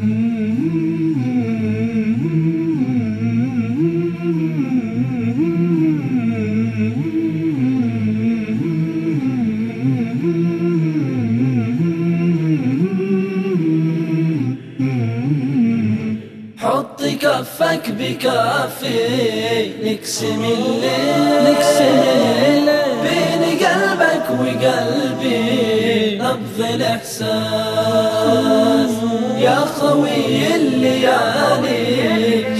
حط كفك بكافي نقسم الليل. نقسم الليل. قلبك وقلبي نبض الإحساس. يا خوي الليالي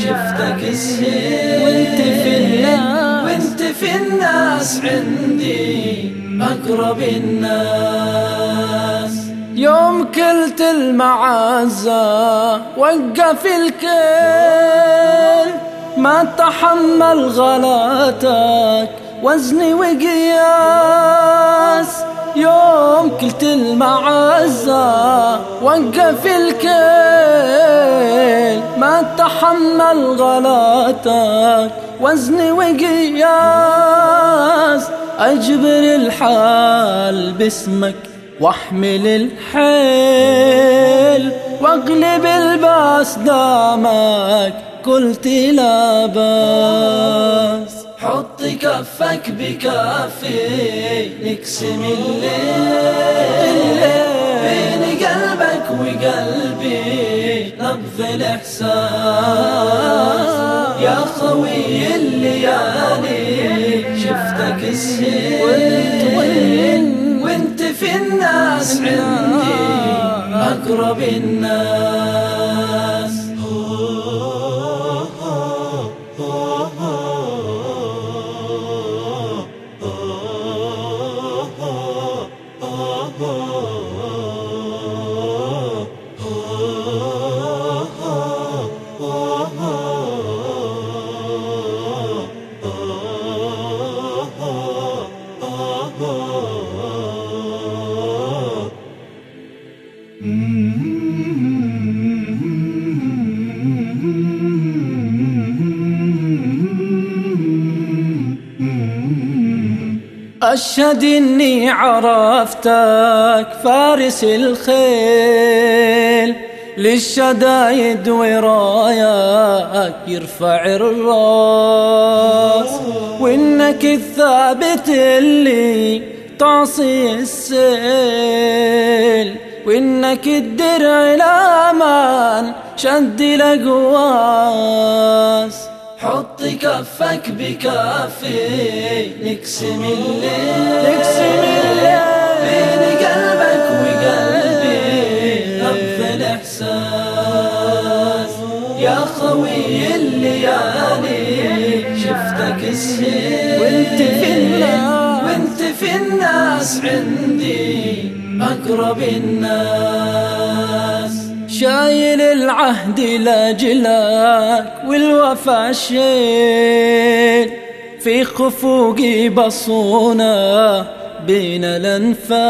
شفتك السيل وانت في الناس. وانت في الناس عندي أقرب الناس. يوم كلت المعزة وقف الكل ما تحمل غلاتك. وزني وقياس يوم كلت المعزة وقف الكل ما تحمل غلاتك وزني وقياس. أجبر الحال باسمك وأحمل الحيل. واغلب الباس دامك قلت لا باس حط كفك بكفي نقسم الليل بين قلبك وقلبي نبض الإحساس يا خوي الليالي شفتك السيل. وانت في الناس عندي أقرب الناس. أشهد إني عرفتك فارس الخيل. للشدايد وراياك يرفع الراس. وإنك الثابت اللي تعصي السيل. وإنك الدرع الأمان شد الأقواس حط كفك بكافي نقسم الليل نقسم الليل بين قلبك وقلبي. نبض الإحساس. يا خوي الليالي شفتك السيل وانت في الناس. وانت في الناس عندي. أقرب الناس. شايل العهد لاجلك والوفا شيل. في خفوقي بصونا بين الأنفاس.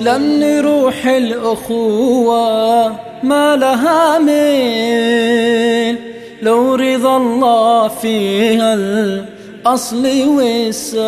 لن روح الأخوة ما لها ميل. لو رضا الله فيها الأصل والساس